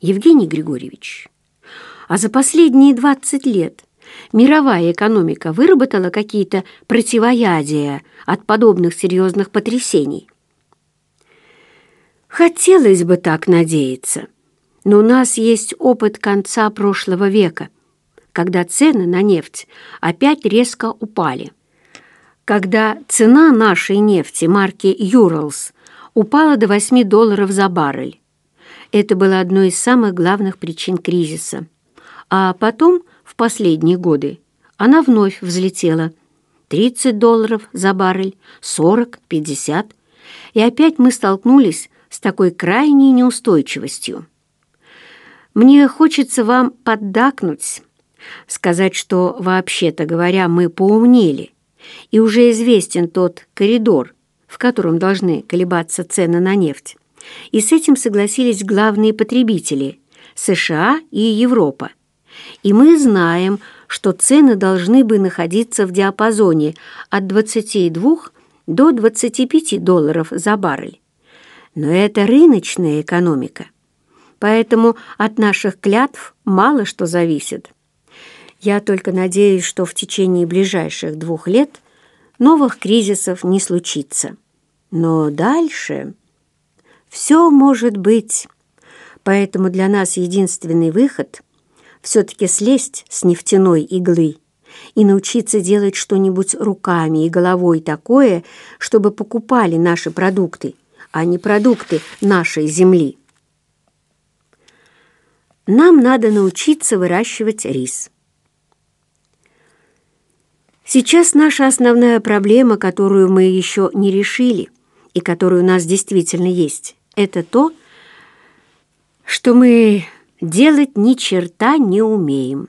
Евгений Григорьевич, а за последние 20 лет мировая экономика выработала какие-то противоядия от подобных серьезных потрясений? Хотелось бы так надеяться, но у нас есть опыт конца прошлого века, когда цены на нефть опять резко упали. Когда цена нашей нефти марки «Юралс» упала до 8 долларов за баррель. Это было одной из самых главных причин кризиса. А потом, в последние годы, она вновь взлетела. 30 долларов за баррель, 40, 50. И опять мы столкнулись с такой крайней неустойчивостью. Мне хочется вам поддакнуть, сказать, что, вообще-то говоря, мы поумнели, и уже известен тот коридор, в котором должны колебаться цены на нефть. И с этим согласились главные потребители – США и Европа. И мы знаем, что цены должны бы находиться в диапазоне от 22 до 25 долларов за баррель. Но это рыночная экономика, поэтому от наших клятв мало что зависит. Я только надеюсь, что в течение ближайших двух лет новых кризисов не случится. Но дальше все может быть. Поэтому для нас единственный выход — все-таки слезть с нефтяной иглы и научиться делать что-нибудь руками и головой такое, чтобы покупали наши продукты, а не продукты нашей земли. Нам надо научиться выращивать рис. Сейчас наша основная проблема, которую мы еще не решили и которая у нас действительно есть, это то, что мы делать ни черта не умеем.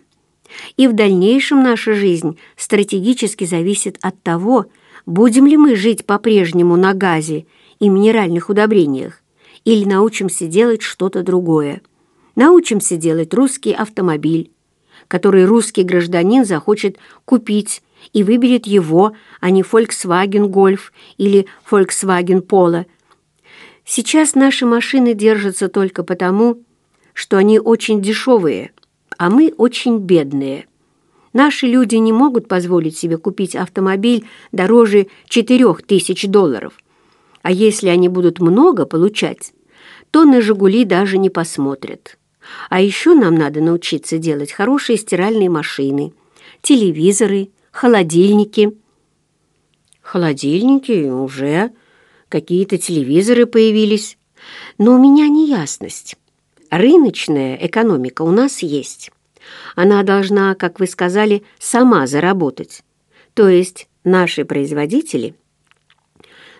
И в дальнейшем наша жизнь стратегически зависит от того, будем ли мы жить по-прежнему на газе и минеральных удобрениях, или научимся делать что-то другое. Научимся делать русский автомобиль, который русский гражданин захочет купить и выберет его, а не Volkswagen Golf или Volkswagen Polo. Сейчас наши машины держатся только потому, что они очень дешевые, а мы очень бедные. Наши люди не могут позволить себе купить автомобиль дороже 4000 долларов. А если они будут много получать, то на «Жигули» даже не посмотрят. А еще нам надо научиться делать хорошие стиральные машины, телевизоры, холодильники. Холодильники уже, какие-то телевизоры появились. Но у меня неясность. Рыночная экономика у нас есть. Она должна, как вы сказали, сама заработать. То есть наши производители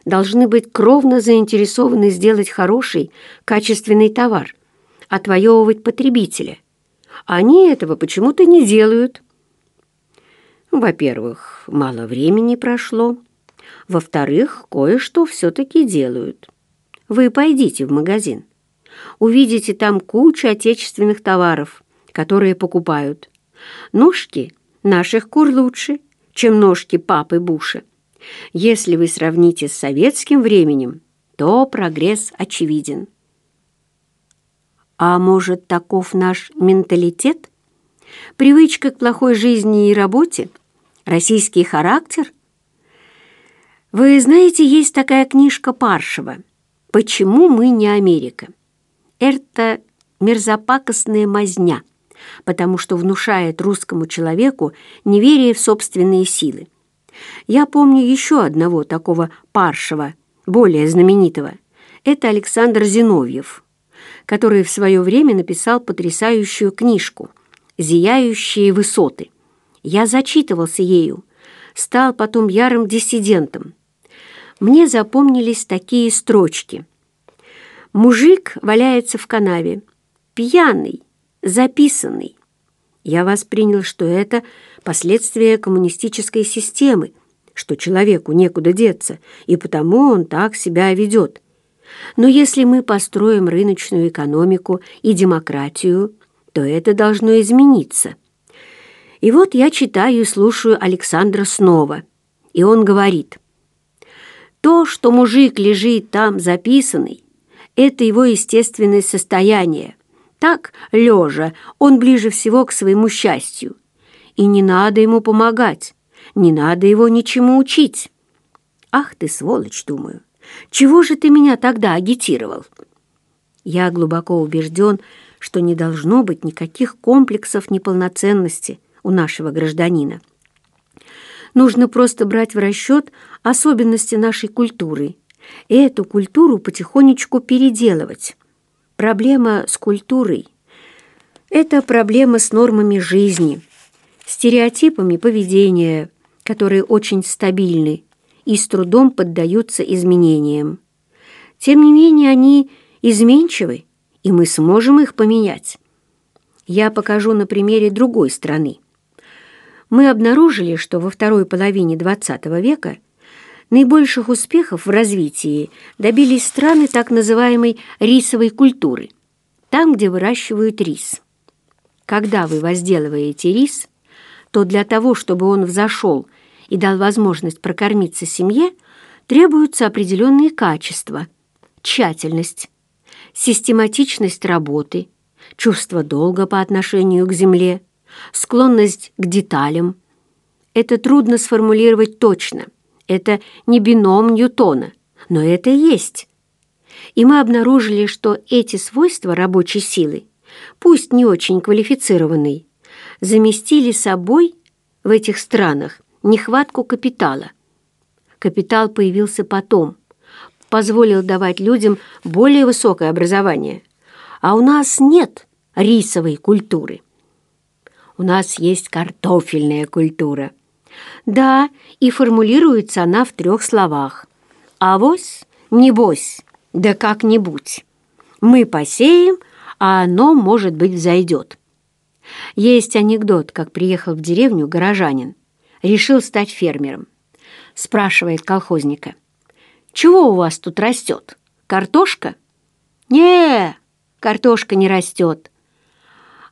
должны быть кровно заинтересованы сделать хороший, качественный товар, отвоевывать потребителя. Они этого почему-то не делают. Во-первых, мало времени прошло. Во-вторых, кое-что все-таки делают. Вы пойдите в магазин. Увидите там кучу отечественных товаров, которые покупают. Ножки наших кур лучше, чем ножки папы Буша. Если вы сравните с советским временем, то прогресс очевиден. А может, таков наш менталитет? Привычка к плохой жизни и работе – Российский характер? Вы знаете, есть такая книжка Паршева «Почему мы не Америка?» Это мерзопакостная мазня, потому что внушает русскому человеку неверие в собственные силы. Я помню еще одного такого Паршева, более знаменитого. Это Александр Зиновьев, который в свое время написал потрясающую книжку «Зияющие высоты». Я зачитывался ею, стал потом ярым диссидентом. Мне запомнились такие строчки. «Мужик валяется в канаве, пьяный, записанный». Я воспринял, что это последствия коммунистической системы, что человеку некуда деться, и потому он так себя ведет. Но если мы построим рыночную экономику и демократию, то это должно измениться. И вот я читаю и слушаю Александра снова, и он говорит, «То, что мужик лежит там записанный, это его естественное состояние, Так, лежа, он ближе всего к своему счастью. И не надо ему помогать, не надо его ничему учить. Ах ты, сволочь, думаю, чего же ты меня тогда агитировал? Я глубоко убежден, что не должно быть никаких комплексов неполноценности у нашего гражданина. Нужно просто брать в расчет особенности нашей культуры и эту культуру потихонечку переделывать. Проблема с культурой – это проблема с нормами жизни, стереотипами поведения, которые очень стабильны и с трудом поддаются изменениям. Тем не менее, они изменчивы, и мы сможем их поменять. Я покажу на примере другой страны. Мы обнаружили, что во второй половине XX века наибольших успехов в развитии добились страны так называемой рисовой культуры, там, где выращивают рис. Когда вы возделываете рис, то для того, чтобы он взошел и дал возможность прокормиться семье, требуются определенные качества, тщательность, систематичность работы, чувство долга по отношению к земле, склонность к деталям. Это трудно сформулировать точно. Это не бином Ньютона, но это есть. И мы обнаружили, что эти свойства рабочей силы, пусть не очень квалифицированной, заместили собой в этих странах нехватку капитала. Капитал появился потом, позволил давать людям более высокое образование. А у нас нет рисовой культуры. У нас есть картофельная культура. Да, и формулируется она в трех словах. Авось, небось, да как-нибудь. Мы посеем, а оно, может быть, взойдет. Есть анекдот, как приехал в деревню горожанин. Решил стать фермером. Спрашивает колхозника. Чего у вас тут растет? Картошка? не картошка не растет.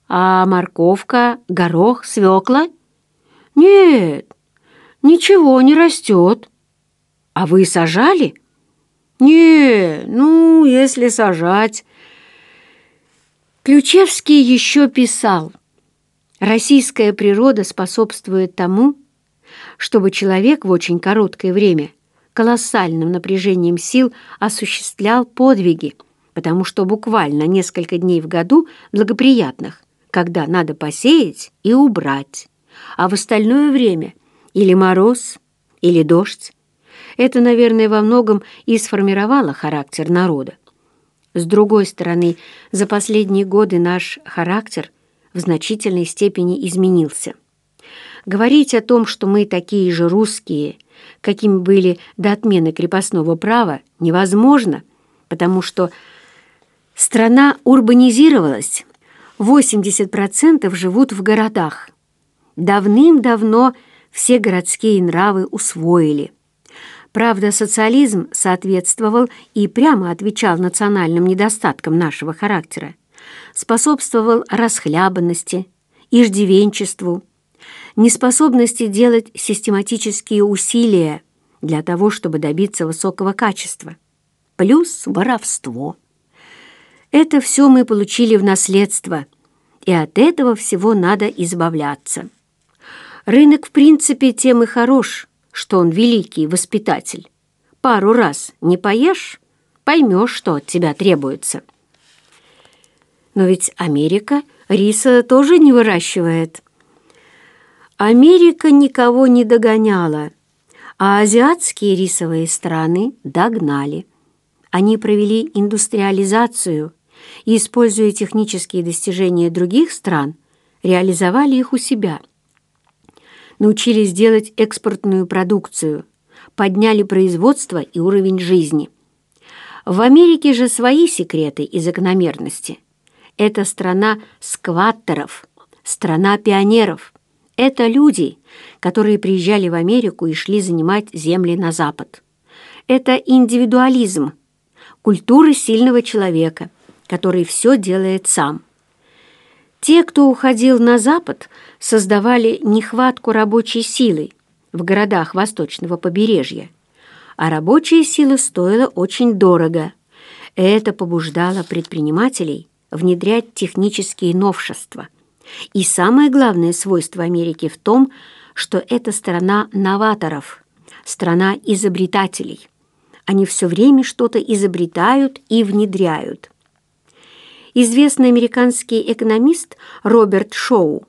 А морковка, горох, свекла? Нет, ничего не растет. А вы сажали? Не, ну, если сажать. Ключевский еще писал. Российская природа способствует тому, чтобы человек в очень короткое время – колоссальным напряжением сил осуществлял подвиги, потому что буквально несколько дней в году благоприятных, когда надо посеять и убрать, а в остальное время или мороз, или дождь. Это, наверное, во многом и сформировало характер народа. С другой стороны, за последние годы наш характер в значительной степени изменился. Говорить о том, что мы такие же русские – какими были до отмены крепостного права, невозможно, потому что страна урбанизировалась, 80% живут в городах. Давным-давно все городские нравы усвоили. Правда, социализм соответствовал и прямо отвечал национальным недостаткам нашего характера, способствовал расхлябанности, иждивенчеству, неспособности делать систематические усилия для того, чтобы добиться высокого качества, плюс воровство. Это все мы получили в наследство, и от этого всего надо избавляться. Рынок, в принципе, тем и хорош, что он великий воспитатель. Пару раз не поешь, поймешь, что от тебя требуется. Но ведь Америка риса тоже не выращивает. Америка никого не догоняла, а азиатские рисовые страны догнали. Они провели индустриализацию и, используя технические достижения других стран, реализовали их у себя. Научились делать экспортную продукцию, подняли производство и уровень жизни. В Америке же свои секреты и закономерности. Это страна скваттеров, страна пионеров – это люди, которые приезжали в Америку и шли занимать земли на Запад. Это индивидуализм, культура сильного человека, который все делает сам. Те, кто уходил на Запад, создавали нехватку рабочей силы в городах восточного побережья, а рабочая сила стоила очень дорого. Это побуждало предпринимателей внедрять технические новшества. И самое главное свойство Америки в том, что это страна новаторов, страна изобретателей. Они все время что-то изобретают и внедряют. Известный американский экономист Роберт Шоу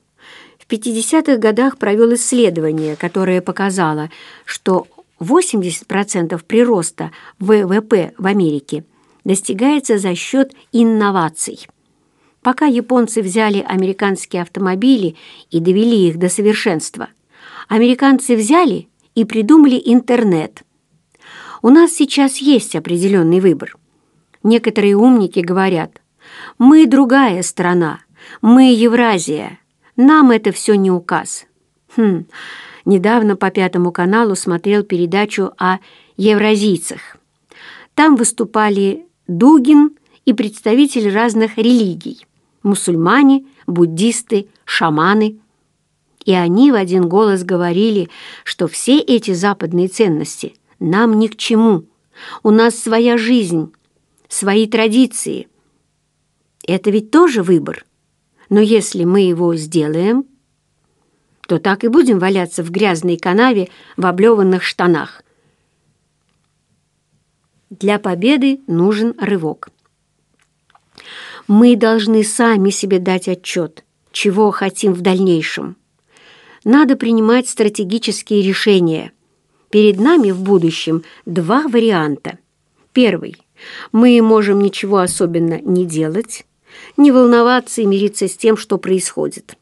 в 50-х годах провел исследование, которое показало, что 80% прироста ВВП в Америке достигается за счет инноваций. Пока японцы взяли американские автомобили и довели их до совершенства, американцы взяли и придумали интернет. У нас сейчас есть определенный выбор. Некоторые умники говорят, мы другая страна, мы Евразия, нам это все не указ. Хм, недавно по Пятому каналу смотрел передачу о евразийцах. Там выступали Дугин и представители разных религий – мусульмане, буддисты, шаманы. И они в один голос говорили, что все эти западные ценности нам ни к чему. У нас своя жизнь, свои традиции. Это ведь тоже выбор. Но если мы его сделаем, то так и будем валяться в грязной канаве в облеванных штанах. Для победы нужен рывок. Мы должны сами себе дать отчет, чего хотим в дальнейшем. Надо принимать стратегические решения. Перед нами в будущем два варианта. Первый. Мы можем ничего особенно не делать, не волноваться и мириться с тем, что происходит.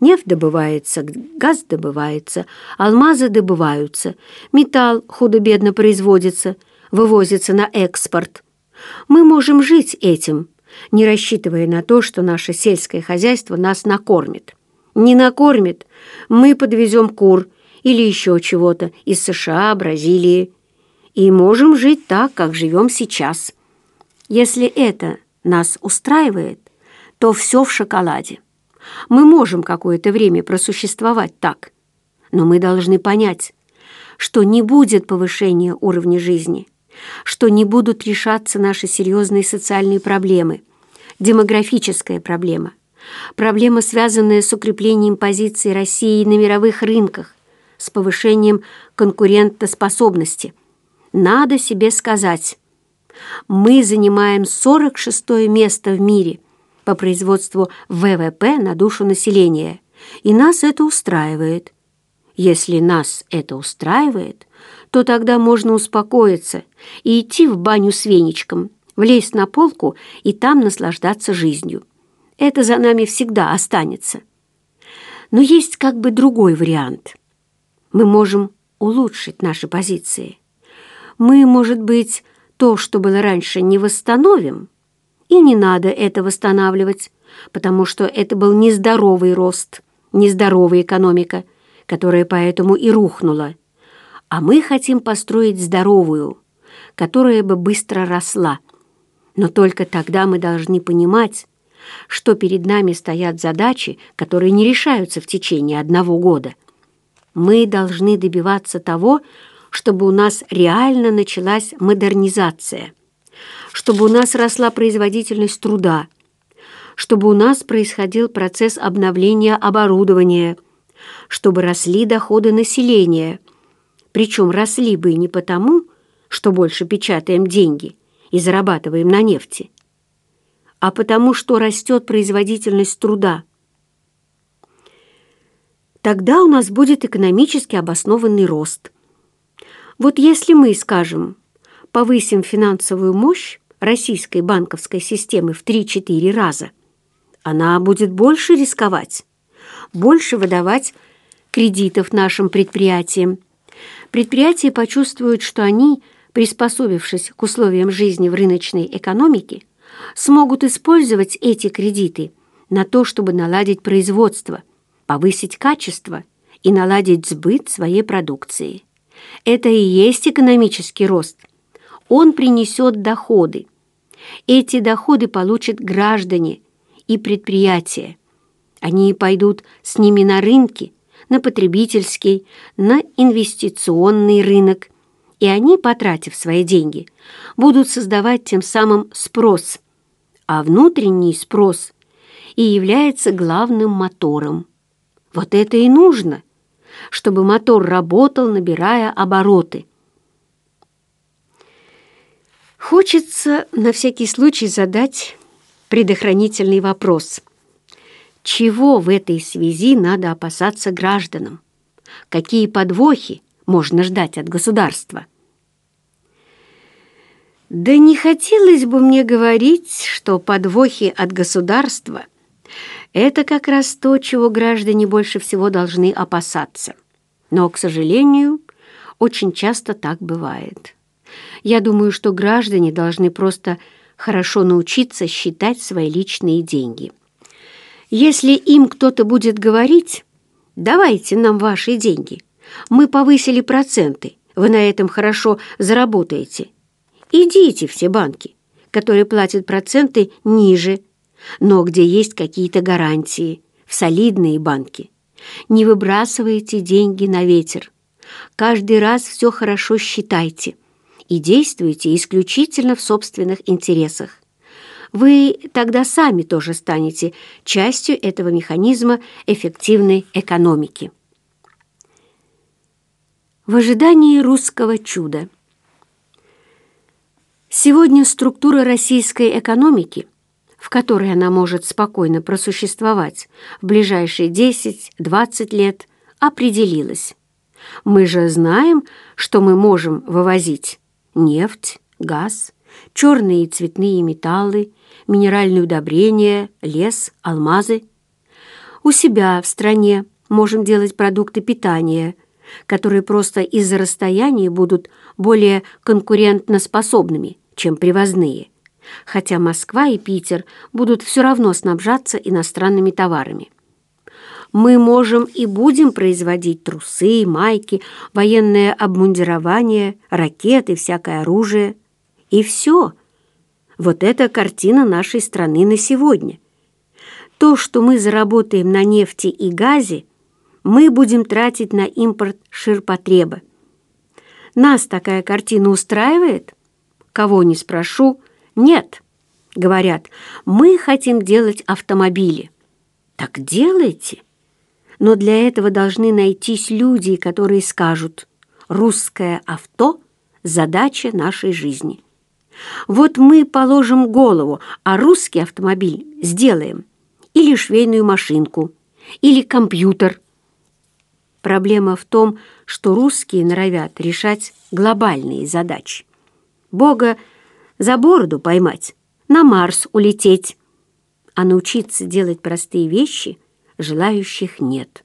Нефть добывается, газ добывается, алмазы добываются, металл худо-бедно производится – вывозится на экспорт. Мы можем жить этим, не рассчитывая на то, что наше сельское хозяйство нас накормит. Не накормит, мы подвезем кур или еще чего-то из США, Бразилии. И можем жить так, как живем сейчас. Если это нас устраивает, то все в шоколаде. Мы можем какое-то время просуществовать так, но мы должны понять, что не будет повышения уровня жизни – что не будут решаться наши серьезные социальные проблемы, демографическая проблема, проблема, связанная с укреплением позиции России на мировых рынках, с повышением конкурентоспособности. Надо себе сказать, мы занимаем 46 место в мире по производству ВВП на душу населения, и нас это устраивает. Если нас это устраивает, то тогда можно успокоиться и идти в баню с веничком, влезть на полку и там наслаждаться жизнью. Это за нами всегда останется. Но есть как бы другой вариант. Мы можем улучшить наши позиции. Мы, может быть, то, что было раньше, не восстановим, и не надо это восстанавливать, потому что это был нездоровый рост, нездоровая экономика, которая поэтому и рухнула а мы хотим построить здоровую, которая бы быстро росла. Но только тогда мы должны понимать, что перед нами стоят задачи, которые не решаются в течение одного года. Мы должны добиваться того, чтобы у нас реально началась модернизация, чтобы у нас росла производительность труда, чтобы у нас происходил процесс обновления оборудования, чтобы росли доходы населения – причем росли бы не потому, что больше печатаем деньги и зарабатываем на нефти, а потому что растет производительность труда. Тогда у нас будет экономически обоснованный рост. Вот если мы, скажем, повысим финансовую мощь российской банковской системы в 3-4 раза, она будет больше рисковать, больше выдавать кредитов нашим предприятиям, предприятия почувствуют, что они, приспособившись к условиям жизни в рыночной экономике, смогут использовать эти кредиты на то, чтобы наладить производство, повысить качество и наладить сбыт своей продукции. Это и есть экономический рост. Он принесет доходы. Эти доходы получат граждане и предприятия. Они пойдут с ними на рынки, на потребительский, на инвестиционный рынок, и они, потратив свои деньги, будут создавать тем самым спрос, а внутренний спрос и является главным мотором. Вот это и нужно, чтобы мотор работал, набирая обороты. Хочется на всякий случай задать предохранительный вопрос. Чего в этой связи надо опасаться гражданам? Какие подвохи можно ждать от государства? Да не хотелось бы мне говорить, что подвохи от государства – это как раз то, чего граждане больше всего должны опасаться. Но, к сожалению, очень часто так бывает. Я думаю, что граждане должны просто хорошо научиться считать свои личные деньги. Если им кто-то будет говорить «давайте нам ваши деньги», мы повысили проценты, вы на этом хорошо заработаете. Идите все банки, которые платят проценты ниже, но где есть какие-то гарантии, в солидные банки. Не выбрасывайте деньги на ветер. Каждый раз все хорошо считайте и действуйте исключительно в собственных интересах. Вы тогда сами тоже станете частью этого механизма эффективной экономики. В ожидании русского чуда. Сегодня структура российской экономики, в которой она может спокойно просуществовать в ближайшие 10-20 лет, определилась. Мы же знаем, что мы можем вывозить нефть, газ, черные и цветные металлы, минеральные удобрения, лес, алмазы. У себя в стране можем делать продукты питания, которые просто из-за расстояния будут более конкурентноспособными, чем привозные, хотя Москва и Питер будут все равно снабжаться иностранными товарами. Мы можем и будем производить трусы, майки, военное обмундирование, ракеты, всякое оружие. И все. Вот это картина нашей страны на сегодня. То, что мы заработаем на нефти и газе, мы будем тратить на импорт ширпотреба. Нас такая картина устраивает? Кого не спрошу, нет. Говорят, мы хотим делать автомобили. Так делайте но для этого должны найтись люди, которые скажут «русское авто – задача нашей жизни». Вот мы положим голову, а русский автомобиль сделаем. Или швейную машинку, или компьютер. Проблема в том, что русские норовят решать глобальные задачи. Бога за бороду поймать, на Марс улететь. А научиться делать простые вещи – желающих нет.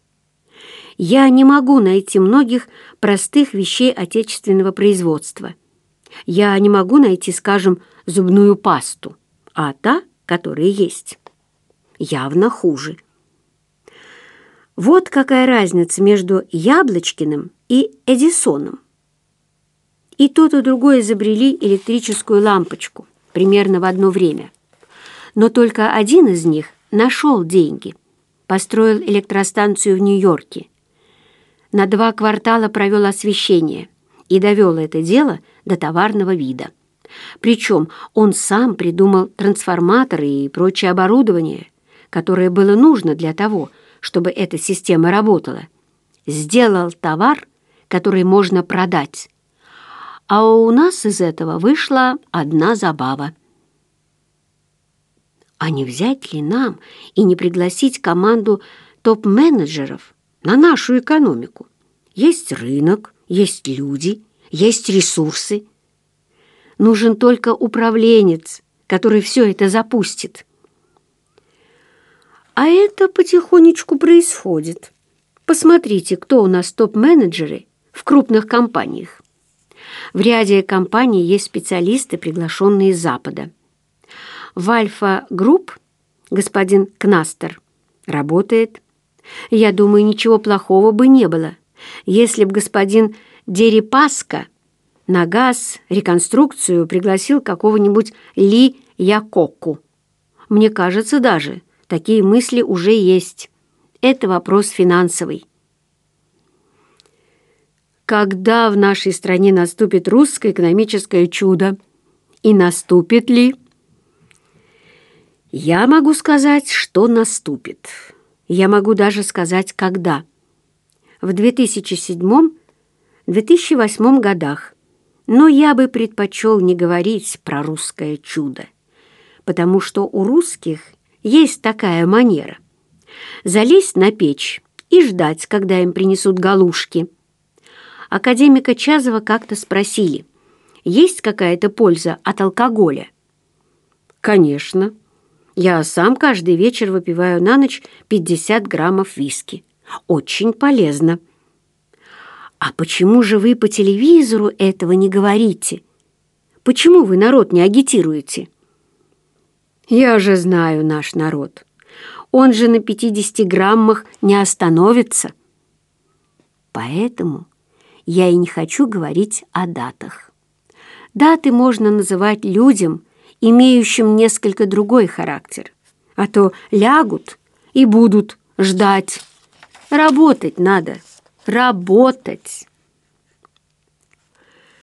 Я не могу найти многих простых вещей отечественного производства. Я не могу найти, скажем, зубную пасту, а та, которая есть, явно хуже. Вот какая разница между Яблочкиным и Эдисоном. И тот, и другой изобрели электрическую лампочку примерно в одно время. Но только один из них нашел деньги – построил электростанцию в Нью-Йорке. На два квартала провел освещение и довел это дело до товарного вида. Причем он сам придумал трансформаторы и прочее оборудование, которое было нужно для того, чтобы эта система работала. Сделал товар, который можно продать. А у нас из этого вышла одна забава. А не взять ли нам и не пригласить команду топ-менеджеров на нашу экономику? Есть рынок, есть люди, есть ресурсы. Нужен только управленец, который все это запустит. А это потихонечку происходит. Посмотрите, кто у нас топ-менеджеры в крупных компаниях. В ряде компаний есть специалисты, приглашенные из Запада в Альфа-групп господин Кнастер работает. Я думаю, ничего плохого бы не было, если бы господин Дерипаска на газ, реконструкцию пригласил какого-нибудь Ли Якоку. Мне кажется даже, такие мысли уже есть. Это вопрос финансовый. Когда в нашей стране наступит русское экономическое чудо? И наступит ли? Я могу сказать, что наступит. Я могу даже сказать, когда. В 2007-2008 годах. Но я бы предпочел не говорить про русское чудо, потому что у русских есть такая манера. Залезть на печь и ждать, когда им принесут галушки. Академика Чазова как-то спросили, есть какая-то польза от алкоголя? Конечно. Я сам каждый вечер выпиваю на ночь 50 граммов виски. Очень полезно. А почему же вы по телевизору этого не говорите? Почему вы народ не агитируете? Я же знаю наш народ. Он же на 50 граммах не остановится. Поэтому я и не хочу говорить о датах. Даты можно называть людям, имеющим несколько другой характер, а то лягут и будут ждать. Работать надо, работать.